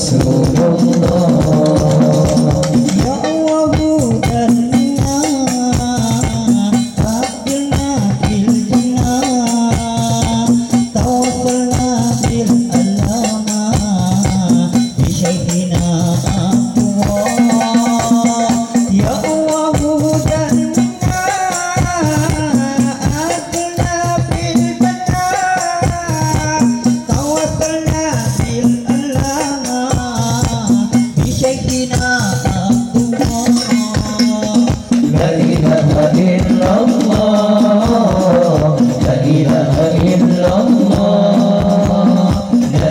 رسول الله.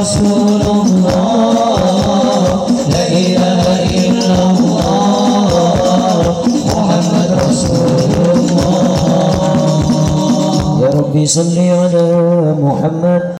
رسول الله. رب صل على محمد